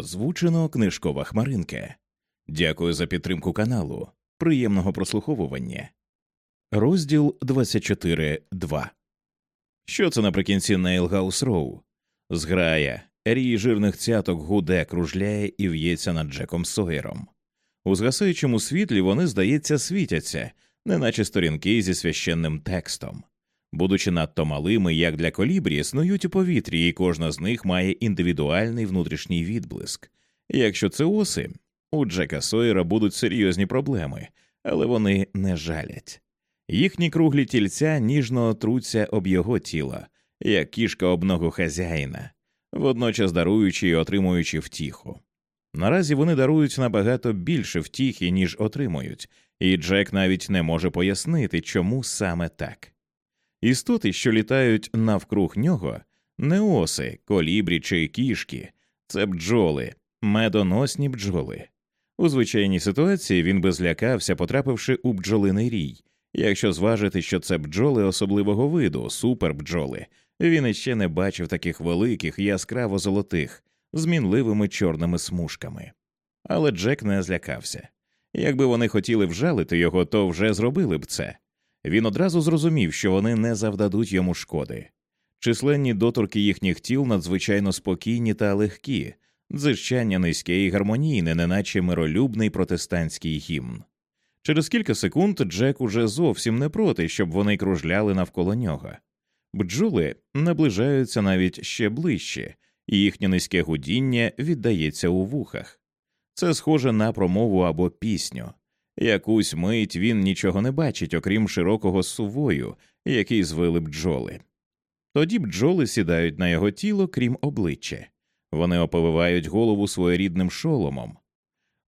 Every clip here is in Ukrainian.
Озвучено книжкова хмаринка. Дякую за підтримку каналу. Приємного прослуховування. Розділ 24.2 Що це наприкінці Нейлгаус Роу? Зграя, рій жирних цяток гуде, кружляє і в'ється над Джеком Сойером. У згасаючому світлі вони, здається, світяться, неначе сторінки зі священним текстом. Будучи надто малими, як для колібрі, снують у повітрі, і кожна з них має індивідуальний внутрішній відблиск. Якщо це оси, у Джека Сойера будуть серйозні проблеми, але вони не жалять. Їхні круглі тільця ніжно труться об його тіло, як кішка об ногу хазяїна, водночас даруючи і отримуючи втіху. Наразі вони дарують набагато більше втіхи, ніж отримують, і Джек навіть не може пояснити, чому саме так. Істоти, що літають навкруг нього, не оси, колібрі чи кішки, це бджоли, медоносні бджоли. У звичайній ситуації він би злякався, потрапивши у бджолиний рій. Якщо зважити, що це бджоли особливого виду, супербджоли, він іще не бачив таких великих, яскраво золотих, з мінливими чорними смужками. Але Джек не злякався. Якби вони хотіли вжалити його, то вже зробили б це. Він одразу зрозумів, що вони не завдадуть йому шкоди. Численні доторки їхніх тіл надзвичайно спокійні та легкі, дзижчання низьке і гармонійне, неначе миролюбний протестантський гімн. Через кілька секунд Джек уже зовсім не проти, щоб вони кружляли навколо нього. Бджоли наближаються навіть ще ближче, і їхнє низьке гудіння віддається у вухах. Це схоже на промову або пісню. Якусь мить він нічого не бачить, окрім широкого сувою, який звили бджоли. Тоді бджоли сідають на його тіло, крім обличчя. Вони оповивають голову своєрідним шоломом,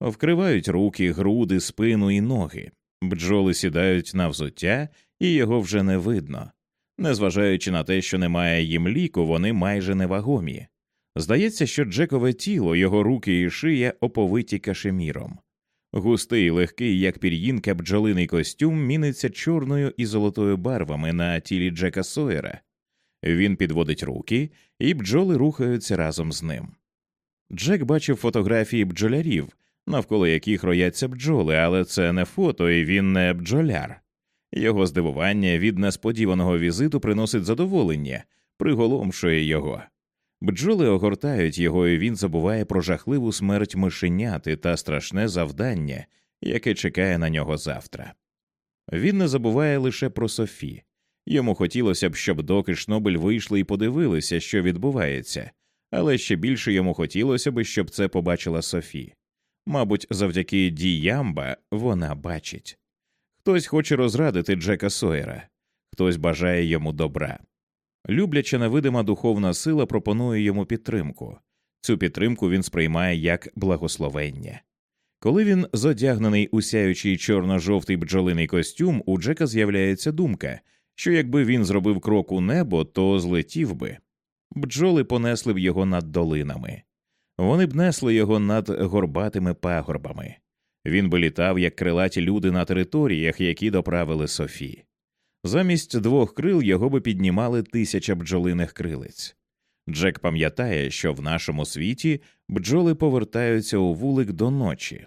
вкривають руки, груди, спину і ноги. Бджоли сідають на взуття, і його вже не видно. Незважаючи на те, що немає їм ліку, вони майже невагомі. Здається, що Джекове тіло, його руки і шия оповиті кашеміром. Густий, легкий, як пір'їнка, бджолиний костюм міниться чорною і золотою барвами на тілі Джека Сойера. Він підводить руки, і бджоли рухаються разом з ним. Джек бачив фотографії бджолярів, навколо яких рояться бджоли, але це не фото, і він не бджоляр. Його здивування від несподіваного візиту приносить задоволення, приголомшує його. Бджоли огортають його, і він забуває про жахливу смерть мишеняти та страшне завдання, яке чекає на нього завтра. Він не забуває лише про Софі. Йому хотілося б, щоб доки Шнобель вийшли і подивилися, що відбувається, але ще більше йому хотілося б, щоб це побачила Софі. Мабуть, завдяки діямба вона бачить. Хтось хоче розрадити Джека Сойера, хтось бажає йому добра. Любляча невидима духовна сила пропонує йому підтримку. Цю підтримку він сприймає як благословення. Коли він зодягнений у сяючий чорно-жовтий бджолиний костюм, у Джека з'являється думка, що якби він зробив крок у небо, то злетів би. Бджоли понесли б його над долинами, вони б несли його над горбатими пагорбами. Він би літав, як крилаті люди на територіях, які доправили Софі. Замість двох крил його би піднімали тисяча бджолиних крилиць. Джек пам'ятає, що в нашому світі бджоли повертаються у вулик до ночі.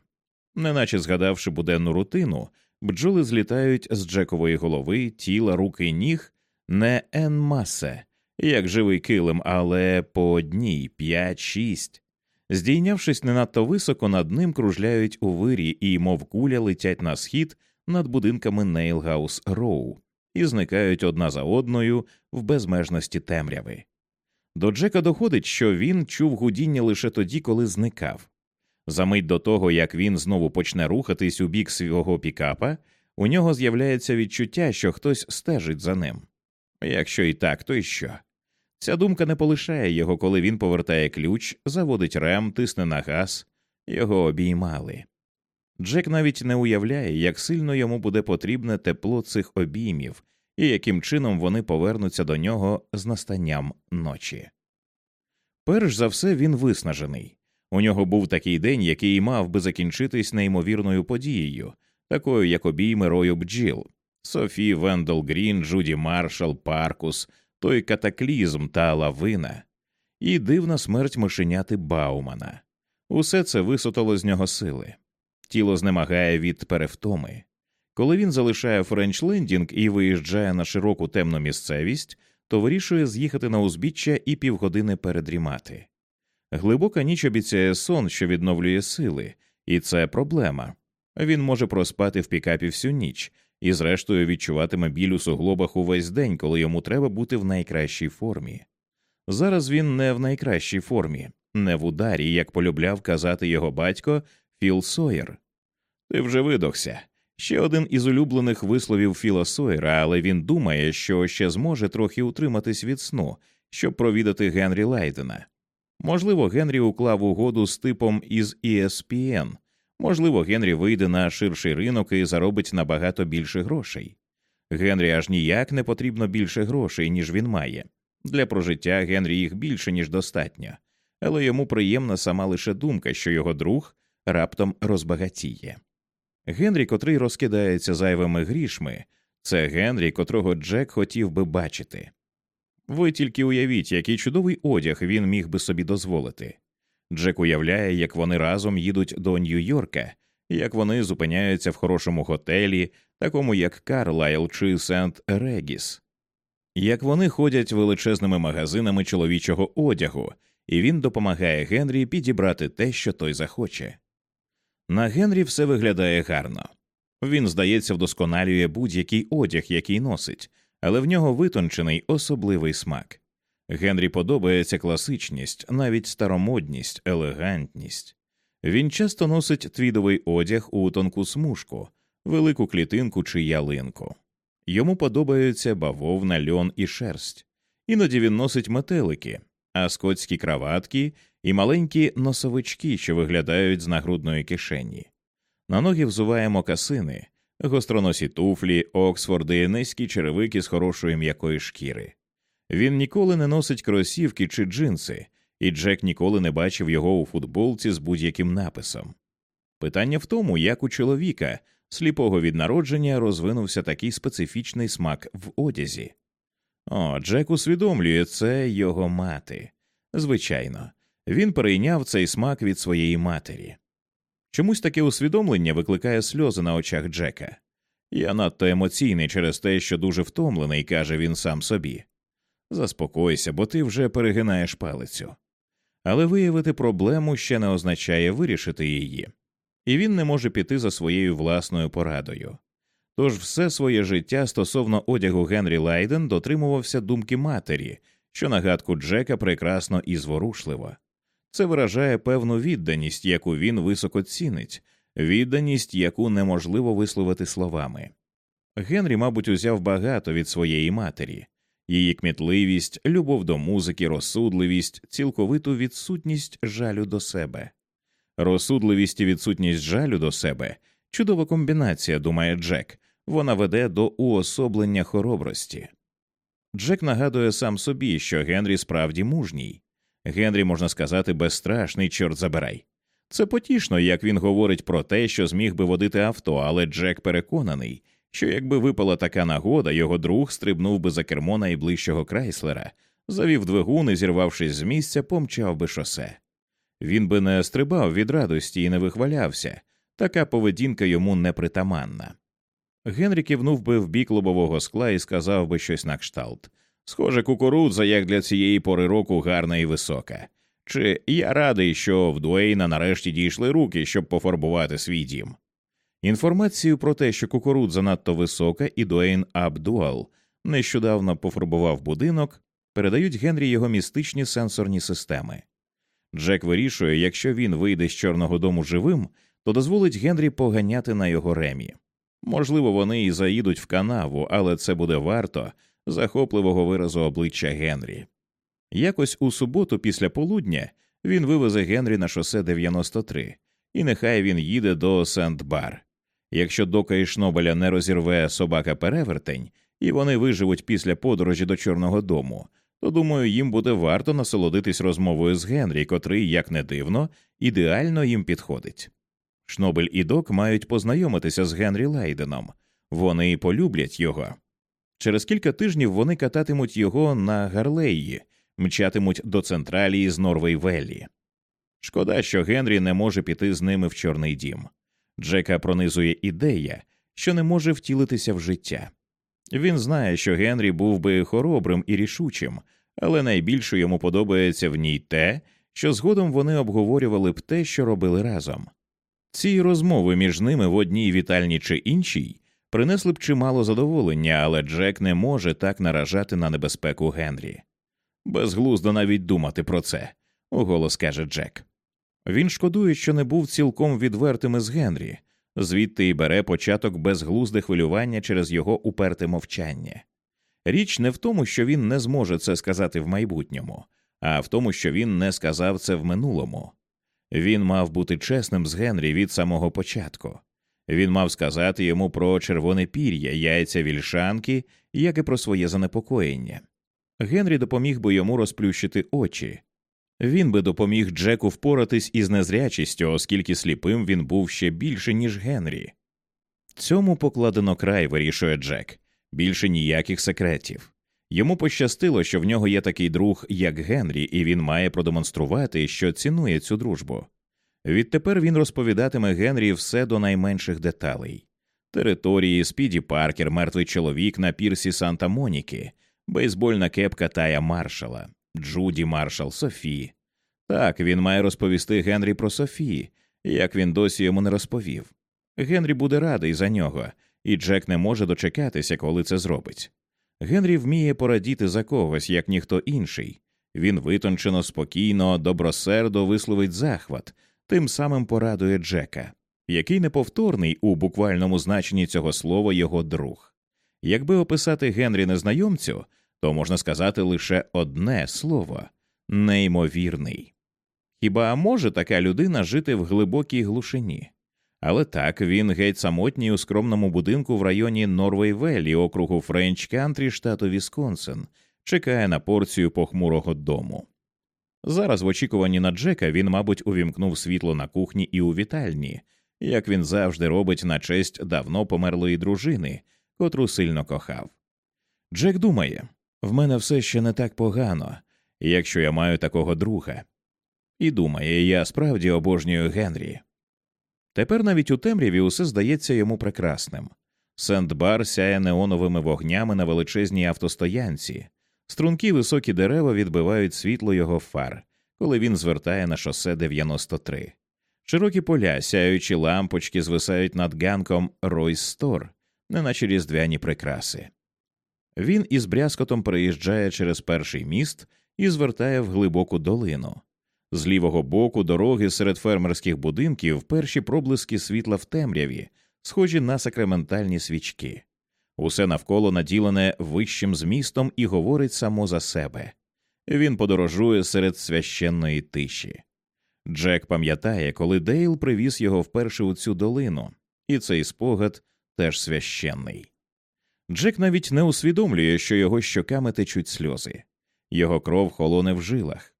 Неначе згадавши буденну рутину, бджоли злітають з Джекової голови, тіла, руки, ніг не en masse, як живий килим, але по одній, п'ять, шість. Здійнявшись не надто високо, над ним кружляють у вирі і, мов куля, летять на схід над будинками Нейлгаус Роу і зникають одна за одною в безмежності темряви. До Джека доходить, що він чув гудіння лише тоді, коли зникав. За мить до того, як він знову почне рухатись у бік свого пікапа, у нього з'являється відчуття, що хтось стежить за ним. Якщо і так, то й що? Ця думка не полишає його, коли він повертає ключ, заводить рем, тисне на газ, його обіймали. Джек навіть не уявляє, як сильно йому буде потрібне тепло цих обіймів і яким чином вони повернуться до нього з настанням ночі. Перш за все він виснажений. У нього був такий день, який мав би закінчитись неймовірною подією, такою як обійми рою бджіл Софі Вендел Грін, Джуді Маршал, Паркус, той катаклізм та лавина, і дивна смерть мишеняти Баумана. Усе це висотало з нього сили. Тіло знемагає від перевтоми. Коли він залишає Френч Лендінг і виїжджає на широку темну місцевість, то вирішує з'їхати на узбіччя і півгодини передрімати. Глибока ніч обіцяє сон, що відновлює сили, і це проблема. Він може проспати в пікапі всю ніч і, зрештою, відчуватиме біль у суглобах увесь день, коли йому треба бути в найкращій формі. Зараз він не в найкращій формі, не в ударі, як полюбляв казати його батько Філ Сойер. Ти вже видохся. Ще один із улюблених висловів Філа Сойера, але він думає, що ще зможе трохи утриматись від сну, щоб провідати Генрі Лайдена. Можливо, Генрі уклав угоду з типом із ESPN. Можливо, Генрі вийде на ширший ринок і заробить набагато більше грошей. Генрі аж ніяк не потрібно більше грошей, ніж він має. Для прожиття Генрі їх більше, ніж достатньо, але йому приємна сама лише думка, що його друг раптом розбагатіє. Генрі, котрий розкидається зайвими грішми, це Генрі, котрого Джек хотів би бачити. Ви тільки уявіть, який чудовий одяг він міг би собі дозволити. Джек уявляє, як вони разом їдуть до Нью-Йорка, як вони зупиняються в хорошому готелі, такому як Карлайл чи Сент Регіс, як вони ходять величезними магазинами чоловічого одягу, і він допомагає Генрі підібрати те, що той захоче. На Генрі все виглядає гарно. Він, здається, вдосконалює будь-який одяг, який носить, але в нього витончений особливий смак. Генрі подобається класичність, навіть старомодність, елегантність. Він часто носить твідовий одяг у тонку смужку, велику клітинку чи ялинку. Йому подобаються бавовна, льон і шерсть. Іноді він носить метелики, а скотські краватки і маленькі носовички, що виглядають з нагрудної кишені. На ноги взуває мокасини, гостроносі туфлі, оксфорди, низькі черевики з хорошої м'якої шкіри. Він ніколи не носить кросівки чи джинси, і Джек ніколи не бачив його у футболці з будь-яким написом. Питання в тому, як у чоловіка, сліпого від народження, розвинувся такий специфічний смак в одязі. О, Джек усвідомлює це його мати. Звичайно, він перейняв цей смак від своєї матері. Чомусь таке усвідомлення викликає сльози на очах Джека. Я надто емоційний через те, що дуже втомлений, каже він сам собі. Заспокойся, бо ти вже перегинаєш палицю. Але виявити проблему ще не означає вирішити її, і він не може піти за своєю власною порадою. Тож все своє життя стосовно одягу Генрі Лайден дотримувався думки матері, що нагадку Джека прекрасно і зворушливо. Це виражає певну відданість, яку він високо цінить, відданість, яку неможливо висловити словами. Генрі, мабуть, узяв багато від своєї матері, її кмітливість, любов до музики, розсудливість, цілковиту відсутність жалю до себе. Розсудливість і відсутність жалю до себе чудова комбінація, думає Джек, вона веде до уособлення хоробрості. Джек нагадує сам собі, що Генрі справді мужній. Генрі, можна сказати, безстрашний, чорт забирай. Це потішно, як він говорить про те, що зміг би водити авто, але Джек переконаний, що якби випала така нагода, його друг стрибнув би за кермо найближчого крайслера, завів двигун і, зірвавшись з місця, помчав би шосе. Він би не стрибав від радості і не вихвалявся, така поведінка йому непритаманна. Генрі кивнув би в бік лобового скла і сказав би щось на кшталт. Схоже, кукурудза, як для цієї пори року, гарна і висока. Чи я радий, що в Дуейна нарешті дійшли руки, щоб пофарбувати свій дім. Інформацію про те, що кукурудза надто висока, і Дуейн Абдуал нещодавно пофарбував будинок, передають Генрі його містичні сенсорні системи. Джек вирішує, якщо він вийде з Чорного дому живим, то дозволить Генрі поганяти на його ремі. Можливо, вони і заїдуть в канаву, але це буде варто захопливого виразу обличчя Генрі. Якось у суботу, після полудня, він вивезе Генрі на шосе 93, і нехай він їде до Сент-Бар. Якщо дока і Шнобеля не розірве собака перевертень, і вони виживуть після подорожі до Чорного дому, то думаю, їм буде варто насолодитись розмовою з Генрі, котрий, як не дивно, ідеально їм підходить. Шнобель і док мають познайомитися з Генрі Лейденом, вони полюблять його. Через кілька тижнів вони кататимуть його на Гарлеї, мчатимуть до централії з Норвейвеллі. Шкода, що Генрі не може піти з ними в Чорний дім. Джека пронизує ідея, що не може втілитися в життя. Він знає, що Генрі був би хоробрим і рішучим, але найбільше йому подобається в ній те, що згодом вони обговорювали б те, що робили разом. Ці розмови між ними в одній вітальні чи іншій принесли б чимало задоволення, але Джек не може так наражати на небезпеку Генрі. Безглуздо навіть думати про це, уголос каже Джек. Він шкодує, що не був цілком відвертим із Генрі, звідти й бере початок безглузде хвилювання через його уперте мовчання. Річ не в тому, що він не зможе це сказати в майбутньому, а в тому, що він не сказав це в минулому. Він мав бути чесним з Генрі від самого початку. Він мав сказати йому про червоне пір'я, яйця вільшанки, як і про своє занепокоєння. Генрі допоміг би йому розплющити очі. Він би допоміг Джеку впоратись із незрячістю, оскільки сліпим він був ще більше, ніж Генрі. Цьому покладено край, вирішує Джек, більше ніяких секретів. Йому пощастило, що в нього є такий друг, як Генрі, і він має продемонструвати, що цінує цю дружбу. Відтепер він розповідатиме Генрі все до найменших деталей території, Спіді Паркер, мертвий чоловік на пірсі Санта Моніки, бейсбольна кепка Тая Маршала, Джуді Маршал, Софі. Так, він має розповісти Генрі про Софі, як він досі йому не розповів. Генрі буде радий за нього, і Джек не може дочекатися, коли це зробить. Генрі вміє порадіти за когось, як ніхто інший. Він витончено, спокійно, добросердо висловить захват, тим самим порадує Джека, який неповторний у буквальному значенні цього слова його друг. Якби описати Генрі незнайомцю, то можна сказати лише одне слово неймовірний. Хіба може така людина жити в глибокій глушині? Але так він геть самотній у скромному будинку в районі Норвейвелі, округу Френч Кантрі, штату Вісконсин, чекає на порцію похмурого дому. Зараз, в очікуванні на Джека, він, мабуть, увімкнув світло на кухні і у вітальні, як він завжди робить на честь давно померлої дружини, котру сильно кохав. Джек думає в мене все ще не так погано, якщо я маю такого друга. І думає, я справді обожнюю Генрі. Тепер навіть у темряві усе здається йому прекрасним. Сент-бар сяє неоновими вогнями на величезній автостоянці, стрункі високі дерева відбивають світло його фар, коли він звертає на шосе 93. Широкі поля, сяючі лампочки, звисають над ганком Ройс Стор, неначе різдвяні прикраси. Він із брязкотом переїжджає через перший міст і звертає в глибоку долину. З лівого боку дороги серед фермерських будинків перші проблиски світла в темряві, схожі на сакраментальні свічки. Усе навколо наділене вищим змістом і говорить само за себе. Він подорожує серед священної тиші. Джек пам'ятає, коли Дейл привіз його вперше у цю долину, і цей спогад теж священний. Джек навіть не усвідомлює, що його щоками течуть сльози, його кров холоне в жилах.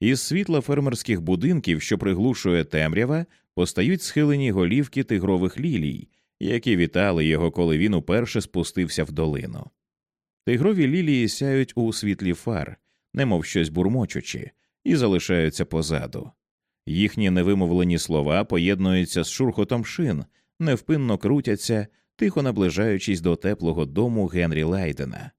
Із світла фермерських будинків, що приглушує темрява, постають схилені голівки тигрових лілій, які вітали його, коли він уперше спустився в долину. Тигрові лілії сяють у світлі фар, немов щось бурмочучи, і залишаються позаду. Їхні невимовлені слова поєднуються з шурхотом шин, невпинно крутяться, тихо наближаючись до теплого дому Генрі Лайдена.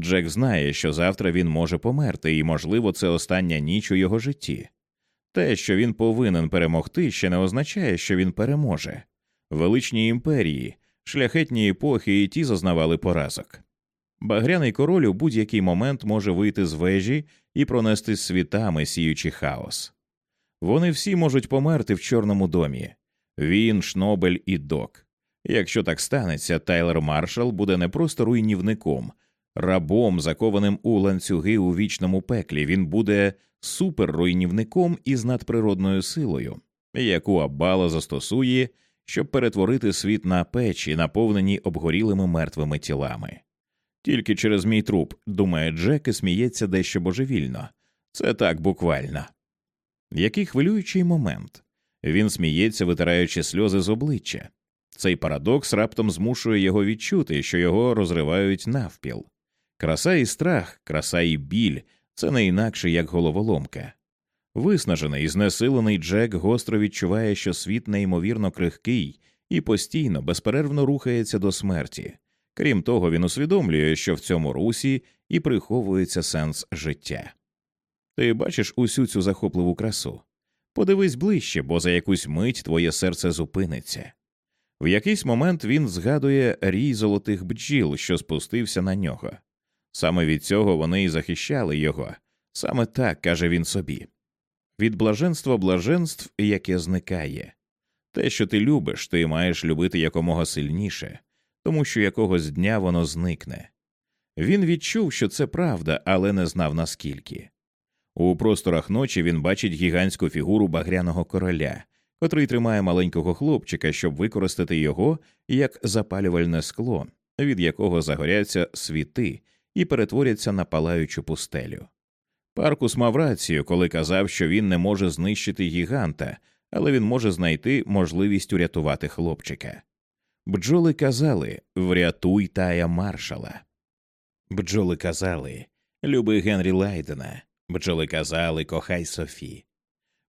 Джек знає, що завтра він може померти, і, можливо, це остання ніч у його житті. Те, що він повинен перемогти, ще не означає, що він переможе. Величні імперії, шляхетні епохи і ті зазнавали поразок. Багряний король у будь-який момент може вийти з вежі і пронести світами, сіючи хаос. Вони всі можуть померти в Чорному домі він, Шнобель і Док. Якщо так станеться, Тайлер Маршал буде не просто руйнівником, рабом, закованим у ланцюги у вічному пеклі, він буде суперруйнівником із надприродною силою, яку Аббала застосує, щоб перетворити світ на печі, наповнені обгорілими мертвими тілами. Тільки через мій труп, думає Джек і сміється дещо божевільно. Це так буквально. Який хвилюючий момент. Він сміється, витираючи сльози з обличчя. Цей парадокс раптом змушує його відчути, що його розривають навпіл. Краса і страх, краса і біль це не інакше як головоломка. Виснажений, знесилений Джек гостро відчуває, що світ неймовірно крихкий і постійно, безперервно рухається до смерті. Крім того, він усвідомлює, що в цьому русі і приховується сенс життя. Ти бачиш усю цю захопливу красу. Подивись ближче, бо за якусь мить твоє серце зупиниться. В якийсь момент він згадує рій золотих бджіл, що спустився на нього. Саме від цього вони і захищали його, саме так каже він собі. Від блаженства блаженств, яке зникає. Те, що ти любиш, ти маєш любити якомога сильніше, тому що якогось дня воно зникне. Він відчув, що це правда, але не знав наскільки. У просторах ночі він бачить гігантську фігуру багряного короля, котрий тримає маленького хлопчика, щоб використати його як запалювальне скло, від якого загоряться світи і перетворяться на палаючу пустелю. Паркус мав рацію, коли казав, що він не може знищити гіганта, але він може знайти можливість урятувати хлопчика. Бджоли казали врятуй тая маршала. Бджоли казали люби Генрі Лайдена. Бджоли казали кохай Софі.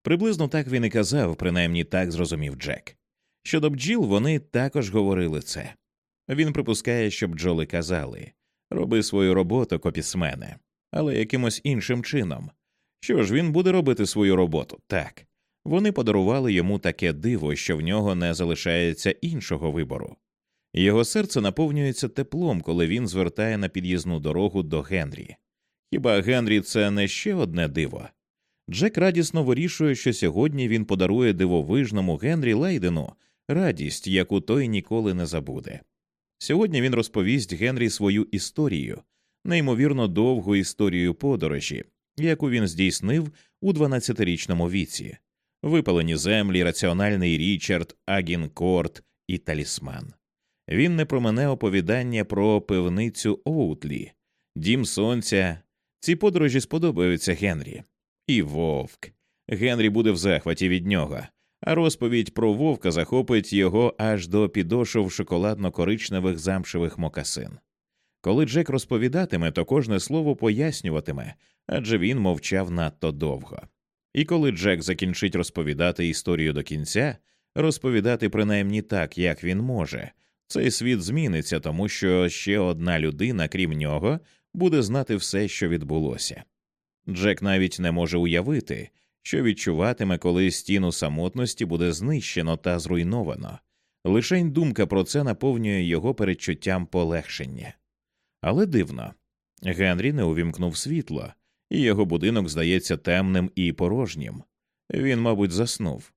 Приблизно так він і казав, принаймні так зрозумів Джек. Щодо бджіл, вони також говорили це. Він припускає, що бджоли казали роби свою роботу, копісмене, але якимось іншим чином. Що ж він буде робити свою роботу? Так. Вони подарували йому таке диво, що в нього не залишається іншого вибору. Його серце наповнюється теплом, коли він звертає на під'їзну дорогу до Генрі. Хіба Генрі це не ще одне диво? Джек радісно вирішує, що сьогодні він подарує дивовижному Генрі Лейдену радість, яку той ніколи не забуде. Сьогодні він розповість Генрі свою історію, неймовірно довгу історію подорожі, яку він здійснив у 12-річному віці, випалені землі, раціональний Річард, Агінкорт і талісман. Він не промене оповідання про пивницю Оутлі, дім сонця. Ці подорожі сподобаються Генрі. І вовк. Генрі буде в захваті від нього, а розповідь про вовка захопить його аж до підошов шоколадно-коричневих замшевих мокасин. Коли Джек розповідатиме, то кожне слово пояснюватиме, адже він мовчав надто довго. І коли Джек закінчить розповідати історію до кінця, розповідати принаймні так, як він може, цей світ зміниться, тому що ще одна людина, крім нього, буде знати все, що відбулося. Джек навіть не може уявити, що відчуватиме, коли стіну самотності буде знищено та зруйновано. Лишень думка про це наповнює його передчуттям полегшення. Але дивно Генрі не увімкнув світло, і його будинок здається темним і порожнім. Він, мабуть, заснув.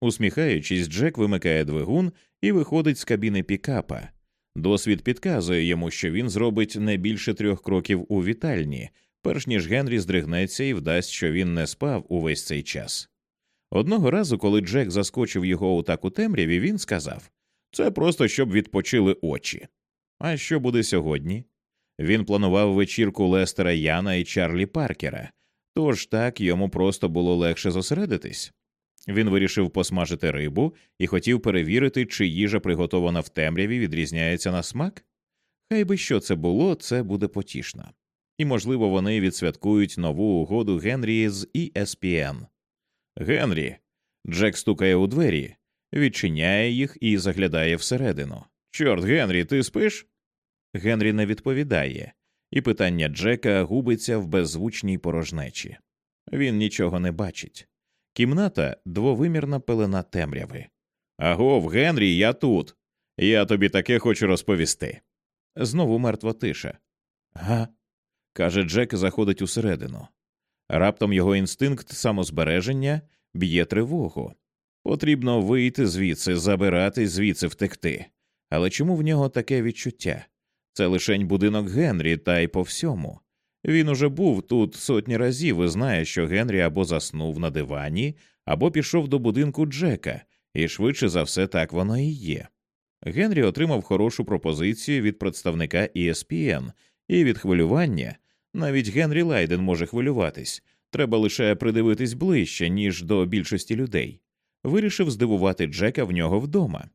Усміхаючись, Джек вимикає двигун і виходить з кабіни пікапа. Досвід підказує йому, що він зробить не більше трьох кроків у вітальні, перш ніж Генрі здригнеться і вдасть, що він не спав увесь цей час. Одного разу, коли Джек заскочив його у таку темряві, він сказав це просто щоб відпочили очі. А що буде сьогодні? Він планував вечірку Лестера Яна і Чарлі Паркера, тож так йому просто було легше зосередитись. Він вирішив посмажити рибу і хотів перевірити, чи їжа, приготована в темряві, відрізняється на смак. Хай би що це було, це буде потішно. І, можливо, вони відсвяткують нову угоду Генрі з ESPN. Генрі. Джек стукає у двері, відчиняє їх і заглядає всередину. Чорт, Генрі, ти спиш? Генрі не відповідає, і питання Джека губиться в беззвучній порожнечі. Він нічого не бачить. Кімната двовимірна пелена темряви. Агов, Генрі, я тут. Я тобі таке хочу розповісти. Знову мертва тиша. Га. Каже Джек заходить усередину. Раптом його інстинкт самозбереження б'є тривогу. Потрібно вийти звідси, забирати звідси втекти. Але чому в нього таке відчуття? Це лишень будинок Генрі, та й по всьому. Він уже був тут сотні разів і знає, що Генрі або заснув на дивані, або пішов до будинку Джека, і швидше за все так воно і є. Генрі отримав хорошу пропозицію від представника ESPN, і від хвилювання навіть Генрі Лайден може хвилюватись, треба лише придивитись ближче, ніж до більшості людей. Вирішив здивувати Джека в нього вдома.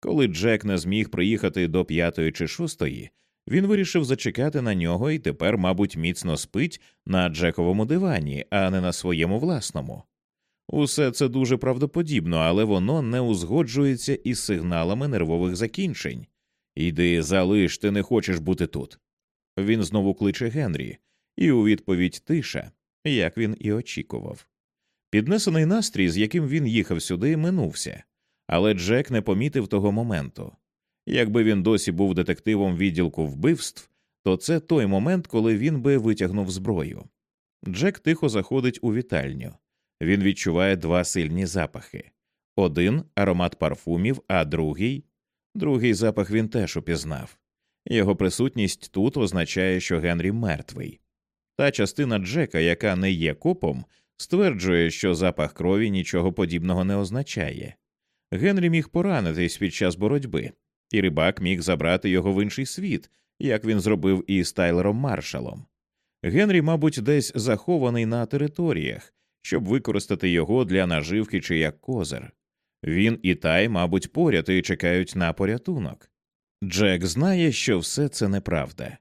Коли Джек не зміг приїхати до п'ятої чи шостої, він вирішив зачекати на нього і тепер, мабуть, міцно спить на Джековому дивані, а не на своєму власному. Усе це дуже правдоподібно, але воно не узгоджується із сигналами нервових закінчень. Йди, залиш, ти не хочеш бути тут. Він знову кличе Генрі, і у відповідь тиша, як він і очікував. Піднесений настрій, з яким він їхав сюди, минувся, але Джек не помітив того моменту. Якби він досі був детективом відділку вбивств, то це той момент, коли він би витягнув зброю. Джек тихо заходить у вітальню. Він відчуває два сильні запахи один аромат парфумів, а другий другий запах він теж упізнав. Його присутність тут означає, що Генрі мертвий. Та частина Джека, яка не є копом, стверджує, що запах крові нічого подібного не означає. Генрі міг поранитись під час боротьби, і рибак міг забрати його в інший світ, як він зробив із Тайлером Маршалом. Генрі, мабуть, десь захований на територіях, щоб використати його для наживки чи як козир. Він і тай, мабуть, поряд і чекають на порятунок. Джек знає, що все це неправда.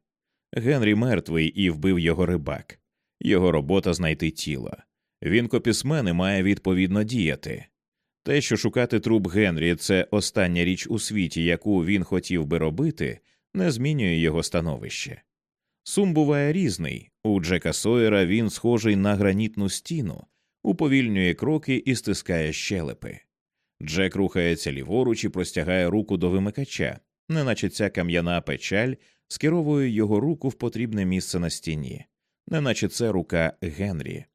Генрі мертвий і вбив його рибак. Його робота знайти тіло. Він копісмен і має відповідно діяти. Те, що шукати труп Генрі, це остання річ у світі, яку він хотів би робити, не змінює його становище. Сум буває різний. У Джека Сойера він схожий на гранітну стіну, уповільнює кроки і стискає щелепи. Джек рухається ліворуч і простягає руку до вимикача, неначе ця кам'яна печаль скеровує його руку в потрібне місце на стіні, неначе це рука Генрі.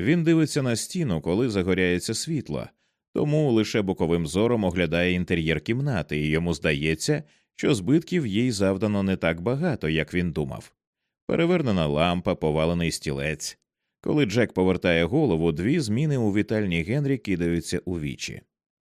Він дивиться на стіну, коли загоряється світло, тому лише боковим зором оглядає інтер'єр кімнати, і йому здається, що збитків їй завдано не так багато, як він думав. Перевернена лампа, повалений стілець. Коли Джек повертає голову, дві зміни у вітальні Генрі кидаються у вічі.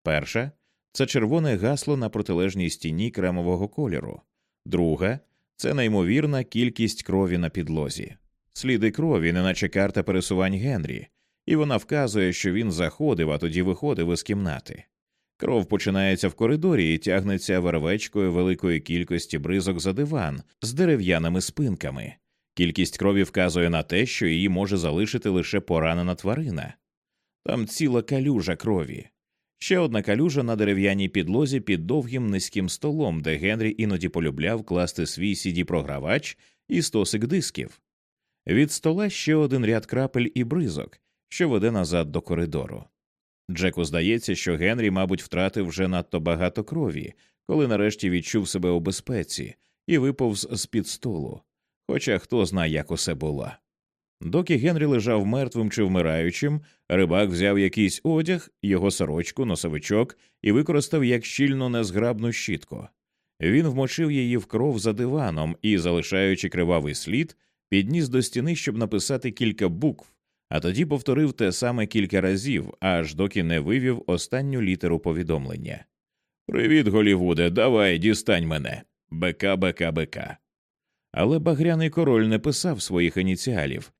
Перша це червоне гасло на протилежній стіні кремового кольору, друга це неймовірна кількість крові на підлозі, сліди крові, неначе карта пересувань Генрі, і вона вказує, що він заходив, а тоді виходив із кімнати. Кров починається в коридорі і тягнеться вервечкою великої кількості бризок за диван з дерев'яними спинками. Кількість крові вказує на те, що її може залишити лише поранена тварина. Там ціла калюжа крові. Ще одна калюжа на дерев'яній підлозі під довгим низьким столом, де Генрі іноді полюбляв класти свій cd програвач і стосик дисків. Від стола ще один ряд крапель і бризок, що веде назад до коридору. Джеку здається, що Генрі, мабуть, втратив вже надто багато крові, коли нарешті відчув себе у безпеці і виповз з під столу. Хоча хто знає, як усе було. Доки Генрі лежав мертвим чи вмираючим, рибак взяв якийсь одяг, його сорочку, носовичок і використав як щільно незграбну щітку. Він вмочив її в кров за диваном і, залишаючи кривавий слід, підніс до стіни, щоб написати кілька букв, а тоді повторив те саме кілька разів, аж доки не вивів останню літеру повідомлення. Привіт, Голівуде, давай, дістань мене. Бека, бека, бека. Але багряний король не писав своїх ініціалів,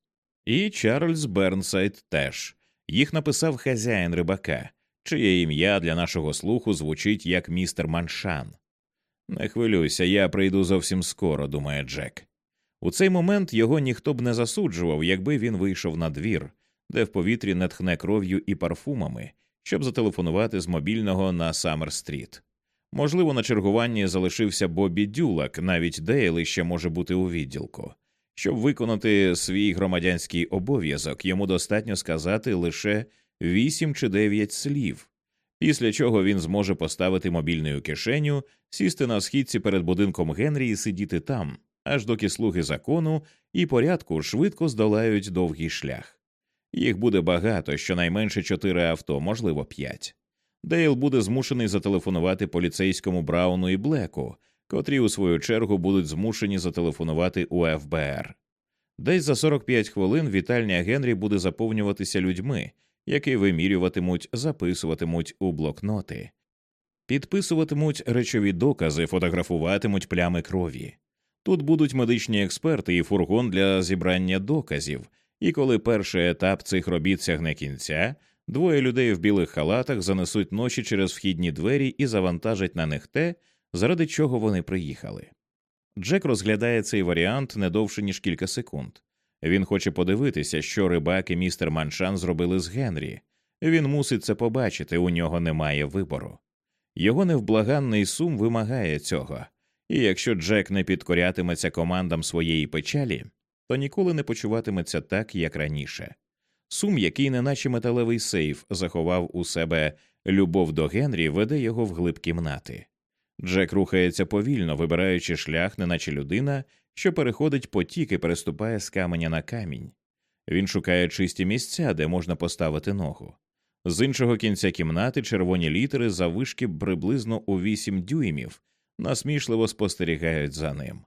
і Чарльз Бернсайд теж їх написав хазяїн рибака, чиє ім'я для нашого слуху звучить як містер Маншан. Не хвилюйся, я прийду зовсім скоро, думає Джек. У цей момент його ніхто б не засуджував, якби він вийшов на двір, де в повітрі не тхне кров'ю і парфумами, щоб зателефонувати з мобільного на Саммер-стріт. Можливо, на чергуванні залишився Бобі Дюлак, навіть Дейл ще може бути у відділку. Щоб виконати свій громадянський обов'язок, йому достатньо сказати лише вісім чи дев'ять слів, після чого він зможе поставити мобільний у кишеню, сісти на східці перед будинком Генрі і сидіти там, аж доки слуги закону і порядку швидко здолають довгий шлях. Їх буде багато, щонайменше чотири авто, можливо, п'ять. Дейл буде змушений зателефонувати поліцейському Брауну і Блеку, котрі у свою чергу будуть змушені зателефонувати у ФБР. Десь за 45 хвилин вітальня Генрі буде заповнюватися людьми, які вимірюватимуть, записуватимуть у блокноти, підписуватимуть речові докази, фотографуватимуть плями крові. Тут будуть медичні експерти і фургон для зібрання доказів, і коли перший етап цих робіт сягне кінця, двоє людей в білих халатах занесуть ночі через вхідні двері і завантажать на них те, заради чого вони приїхали. Джек розглядає цей варіант не довше ніж кілька секунд. Він хоче подивитися, що рибак і містер Маншан зробили з Генрі. Він мусить це побачити, у нього немає вибору. Його невблаганний сум вимагає цього, і якщо Джек не підкорятиметься командам своєї печалі, то ніколи не почуватиметься так, як раніше. Сум, який, неначе металевий сейф, заховав у себе любов до Генрі, веде його в глиб кімнати. Джек рухається повільно, вибираючи шлях, неначе людина, що переходить потік і переступає з каменя на камінь. Він шукає чисті місця, де можна поставити ногу. З іншого кінця кімнати червоні літери заввишки приблизно у вісім дюймів насмішливо спостерігають за ним.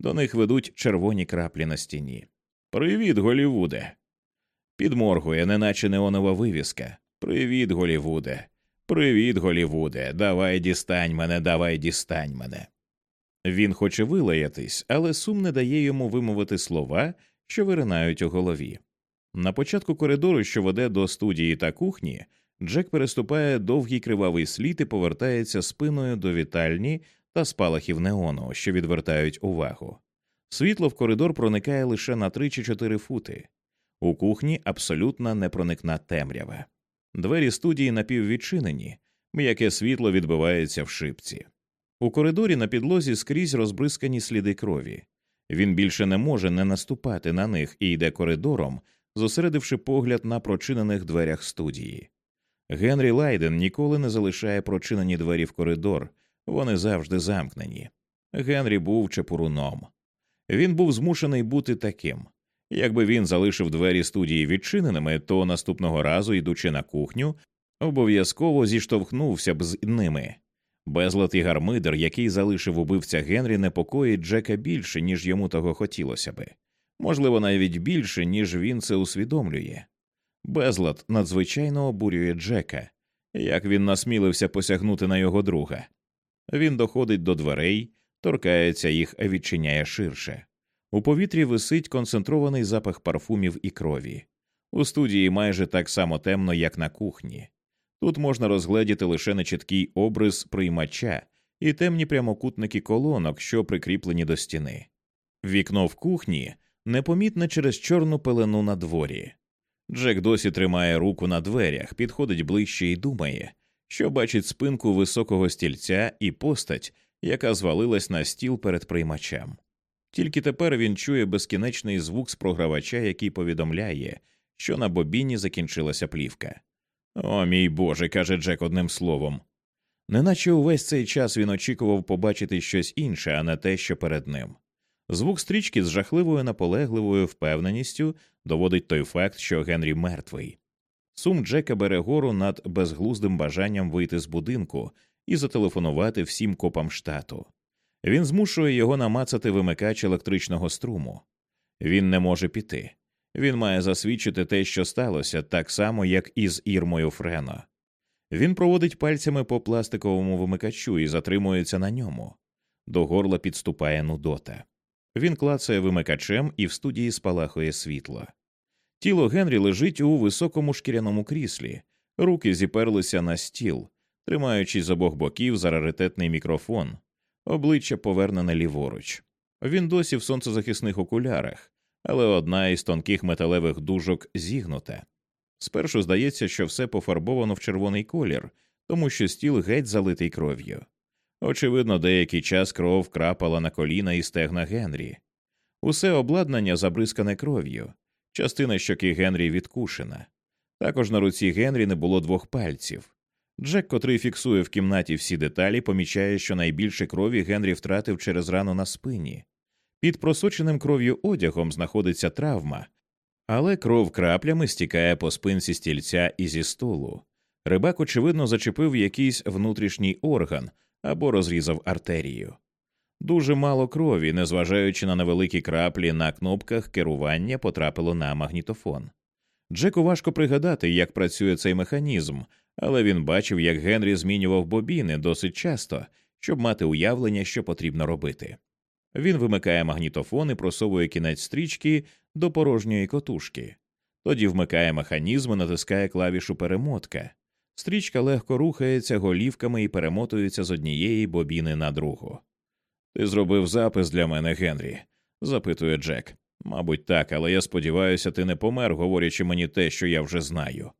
До них ведуть червоні краплі на стіні. Привіт, Голівуде. Підморгує, неначе неонова вивіска. Привіт, Голівуде. Привіт, Голівуде. Давай дістань мене, давай дістань мене. Він хоче вилаятись, але сум не дає йому вимовити слова, що виринають у голові. На початку коридору, що веде до студії та кухні, Джек переступає довгий кривавий слід і повертається спиною до вітальні та спалахів неону, що відвертають увагу. Світло в коридор проникає лише на три чи чотири фути. У кухні абсолютно непроникна темрява. Двері студії напіввідчинені, м'яке світло відбивається в шипці. У коридорі на підлозі скрізь розбризкані сліди крові. Він більше не може не наступати на них і йде коридором, зосередивши погляд на прочинених дверях студії. Генрі Лайден ніколи не залишає прочинені двері в коридор, вони завжди замкнені. Генрі був чепуруном. Він був змушений бути таким. Якби він залишив двері студії відчиненими, то наступного разу, йдучи на кухню, обов'язково зіштовхнувся б з ними. Безлад і гармидер, який залишив убивця Генрі, непокоїть Джека більше, ніж йому того хотілося би, можливо, навіть більше, ніж він це усвідомлює. Безлад надзвичайно обурює Джека, як він насмілився посягнути на його друга. Він доходить до дверей, торкається їх, відчиняє ширше. У повітрі висить концентрований запах парфумів і крові. У студії майже так само темно, як на кухні. Тут можна розгледіти лише нечіткий обрис приймача і темні прямокутники колонок, що прикріплені до стіни. Вікно в кухні непомітне через чорну пелену на дворі. Джек досі тримає руку на дверях, підходить ближче і думає, що бачить спинку високого стільця і постать, яка звалилась на стіл перед приймачем. Тільки тепер він чує безкінечний звук з програвача, який повідомляє, що на бобіні закінчилася плівка. О, мій Боже, каже Джек одним словом. Неначе увесь цей час він очікував побачити щось інше, а не те, що перед ним. Звук стрічки з жахливою наполегливою впевненістю доводить той факт, що Генрі мертвий. Сум Джека бере гору над безглуздим бажанням вийти з будинку і зателефонувати всім копам штату. Він змушує його намацати вимикач електричного струму. Він не може піти. Він має засвідчити те, що сталося, так само, як і з Ірмою Френо. Він проводить пальцями по пластиковому вимикачу і затримується на ньому. До горла підступає нудота. Він клацає вимикачем і в студії спалахує світло. Тіло Генрі лежить у високому шкіряному кріслі, руки зіперлися на стіл, тримаючи з обох боків за раритетний мікрофон, обличчя повернене ліворуч. Він досі в сонцезахисних окулярах, але одна із тонких металевих дужок зігнута. Спершу здається, що все пофарбовано в червоний колір, тому що стіл геть залитий кров'ю. Очевидно, деякий час кров крапала на коліна і стегна Генрі. Усе обладнання забризкане кров'ю, частина щоки Генрі відкушена. Також на руці Генрі не було двох пальців. Джек, котрий фіксує в кімнаті всі деталі, помічає, що найбільше крові Генрі втратив через рану на спині. Під просоченим кров'ю одягом знаходиться травма, але кров краплями стікає по спинці стільця і зі столу. Рибак, очевидно, зачепив якийсь внутрішній орган або розрізав артерію. Дуже мало крові, незважаючи на невеликі краплі на кнопках керування, потрапило на магнітофон. Джеку важко пригадати, як працює цей механізм, але він бачив, як Генрі змінював бобіни досить часто, щоб мати уявлення, що потрібно робити. Він вимикає магнітофон і просовує кінець стрічки до порожньої котушки, тоді вмикає механізм і натискає клавішу перемотка. Стрічка легко рухається голівками і перемотується з однієї бобіни на другу. Ти зробив запис для мене, Генрі? запитує Джек. Мабуть, так, але я сподіваюся, ти не помер, говорячи мені те, що я вже знаю.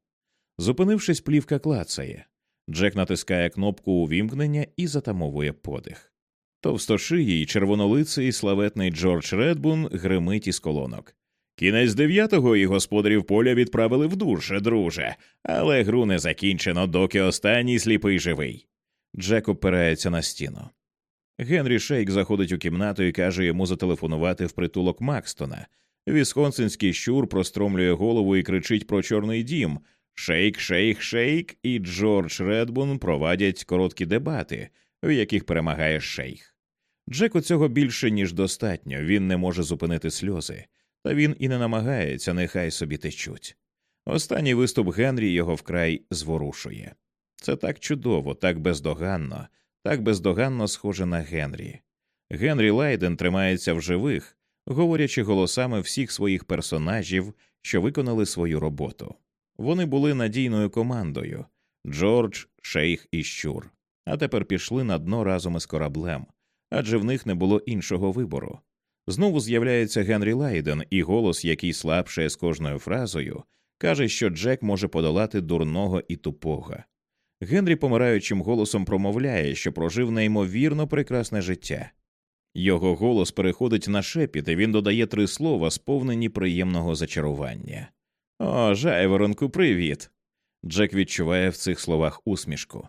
Зупинившись, плівка клацає. Джек натискає кнопку увімкнення і затамовує подих. Товстошиїй, червонолиций славетний Джордж Редбун гримить із колонок. Кінець дев'ятого і господарів поля відправили в душ, друже, але гру не закінчено, доки останній сліпий живий. Джек опирається на стіну. Генрі Шейк заходить у кімнату і каже йому зателефонувати в притулок Макстона. Вісконсинський щур простромлює голову і кричить про чорний дім. Шейк, шейк, шейк і Джордж Редбун провадять короткі дебати, в яких перемагає Шейк. Джеку цього більше ніж достатньо. Він не може зупинити сльози, та він і не намагається, нехай собі течуть. Останній виступ Генрі його вкрай зворушує. Це так чудово, так бездоганно, так бездоганно схоже на Генрі. Генрі Лайден тримається в живих, говорячи голосами всіх своїх персонажів, що виконали свою роботу. Вони були надійною командою Джордж, Шейх і Щур, а тепер пішли на дно разом із кораблем, адже в них не було іншого вибору. Знову з'являється Генрі Лайден, і голос, який слабшає з кожною фразою, каже, що Джек може подолати дурного і тупого. Генрі помираючим голосом промовляє, що прожив неймовірно прекрасне життя. Його голос переходить на шепіт, і він додає три слова, сповнені приємного зачарування. О, жайворонку, привіт. Джек відчуває в цих словах усмішку.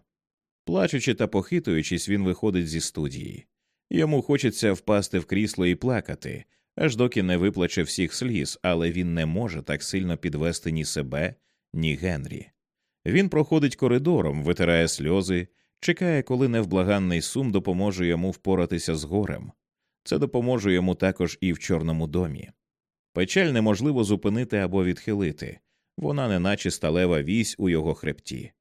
Плачучи та похитуючись, він виходить зі студії. Йому хочеться впасти в крісло і плакати, аж доки не виплаче всіх сліз, але він не може так сильно підвести ні себе, ні Генрі. Він проходить коридором, витирає сльози, чекає, коли невблаганний сум допоможе йому впоратися з горем. Це допоможе йому також і в Чорному домі. Печаль неможливо зупинити або відхилити, вона неначе сталева вісь у його хребті.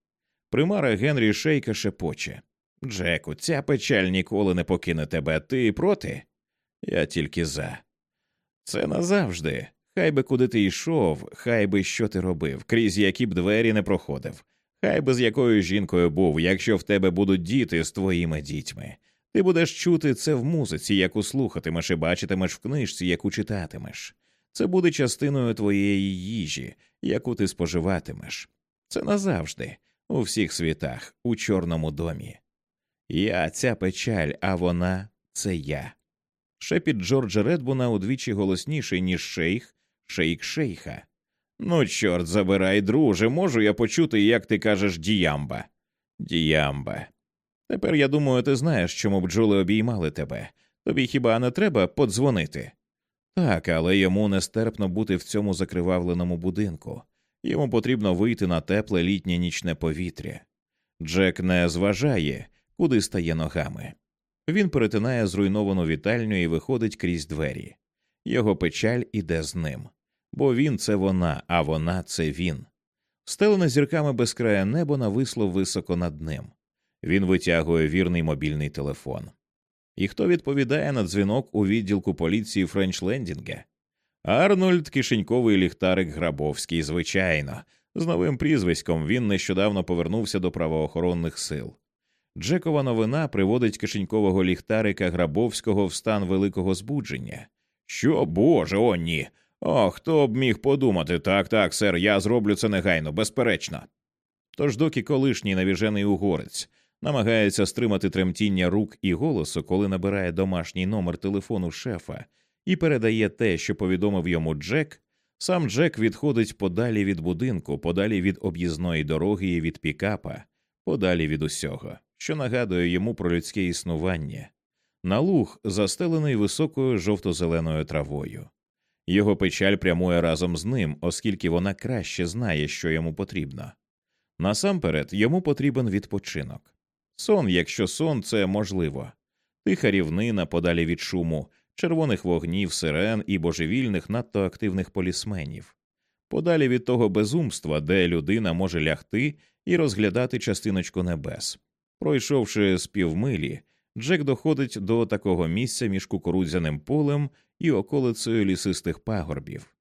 Примара Генрі Шейка шепоче Джеку, ця печаль ніколи не покине тебе. Ти проти? Я тільки за. Це назавжди. Хай би куди ти йшов, хай би що ти робив, крізь які б двері не проходив, хай би з якою жінкою був, якщо в тебе будуть діти з твоїми дітьми. Ти будеш чути це в музиці, яку слухатимеш, і бачитимеш в книжці, яку читатимеш. Це буде частиною твоєї їжі, яку ти споживатимеш. Це назавжди, у всіх світах, у Чорному домі. Я ця печаль, а вона це я. Шепіт Джорджа Редбуна удвічі голосніший, ніж шейх, шейк шейха. Ну, чорт забирай, друже, можу я почути, як ти кажеш діямба. Діямба. Тепер я думаю, ти знаєш, чому бджоли обіймали тебе. Тобі хіба не треба подзвонити? Так, але йому нестерпно бути в цьому закривавленому будинку. Йому потрібно вийти на тепле літнє нічне повітря. Джек не зважає, куди стає ногами. Він перетинає зруйновану вітальню і виходить крізь двері. Його печаль іде з ним, бо він це вона, а вона це він. Стелене зірками безкрає небо нависло високо над ним. Він витягує вірний мобільний телефон. І хто відповідає на дзвінок у відділку поліції Френчлендінга? Арнольд кишеньковий ліхтарик Грабовський, звичайно, з новим прізвиськом він нещодавно повернувся до правоохоронних сил. Джекова новина приводить кишенькового ліхтарика Грабовського в стан великого збудження. Що, Боже, о, ні. О, хто б міг подумати так, так, сер, я зроблю це негайно, безперечно. Тож, доки колишній навіжений угорець намагається стримати тремтіння рук і голосу, коли набирає домашній номер телефону шефа і передає те, що повідомив йому Джек, сам Джек відходить подалі від будинку, подалі від об'їзної дороги і від пікапа, подалі від усього, що нагадує йому про людське існування, на луг, застелений високою жовто-зеленою травою. Його печаль прямує разом з ним, оскільки вона краще знає, що йому потрібно. Насамперед йому потрібен відпочинок. Сон, якщо сон, це можливо, тиха рівнина подалі від шуму, червоних вогнів, сирен і божевільних надто активних полісменів, подалі від того безумства, де людина може лягти і розглядати частиночку небес. Пройшовши з півмилі, Джек доходить до такого місця між кукурудзяним полем і околицею лісистих пагорбів.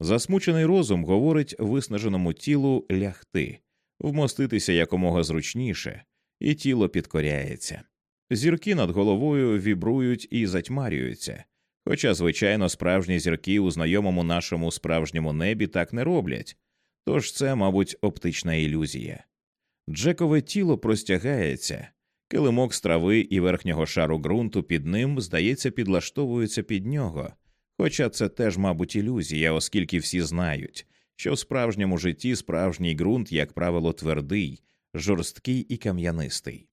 Засмучений розум говорить виснаженому тілу лягти, вмоститися якомога зручніше, і тіло підкоряється. Зірки над головою вібрують і затьмарюються, хоча, звичайно, справжні зірки у знайомому нашому справжньому небі так не роблять. Тож це, мабуть, оптична ілюзія. Джекове тіло простягається, килимок з трави і верхнього шару ґрунту під ним, здається, підлаштовується під нього, хоча це теж, мабуть, ілюзія, оскільки всі знають, що в справжньому житті справжній ґрунт, як правило, твердий, жорсткий і кам'янистий.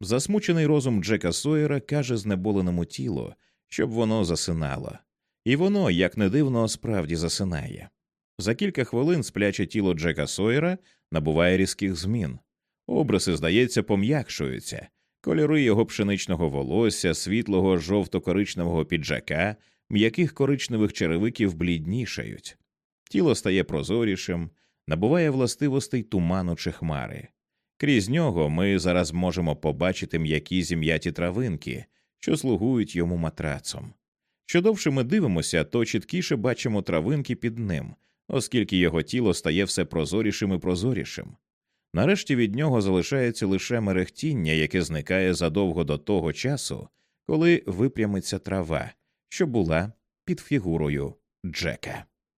Засмучений розум Джека Сойера каже знеболеному тілу, щоб воно засинало, і воно, як не дивно, справді засинає. За кілька хвилин спляче тіло Джека Сойера набуває різких змін. Образи, здається, пом'якшуються, кольори його пшеничного волосся, світлого жовто-коричневого піджака, м'яких коричневих черевиків бліднішають. Тіло стає прозорішим, набуває властивостей туману чи хмари. Крізь нього ми зараз можемо побачити м'які зім'яті травинки, що слугують йому матрацом. Що довше ми дивимося, то чіткіше бачимо травинки під ним, оскільки його тіло стає все прозорішим і прозорішим. Нарешті від нього залишається лише мерехтіння, яке зникає задовго до того часу, коли випрямиться трава, що була під фігурою Джека.